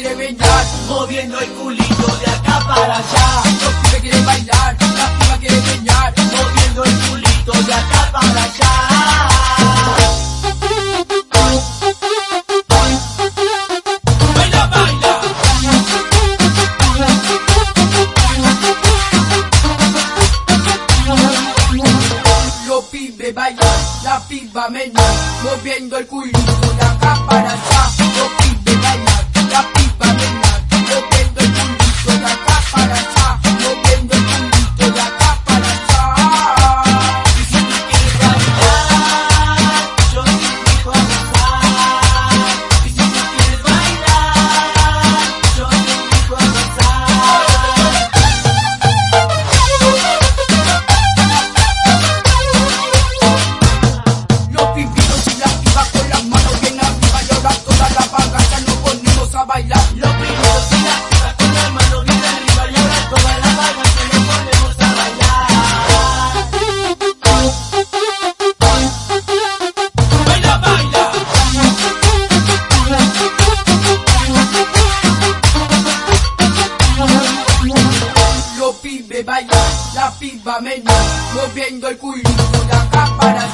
quiere bailar, moviendo el culito de acá para allá. los pibes quieren bailar, la piba quiere bailar, moviendo el culito de acá para allá. Baila, la piba menor, moviendo el culito de acá para allá, Baila, la piba menor, moviendo el culito de acá para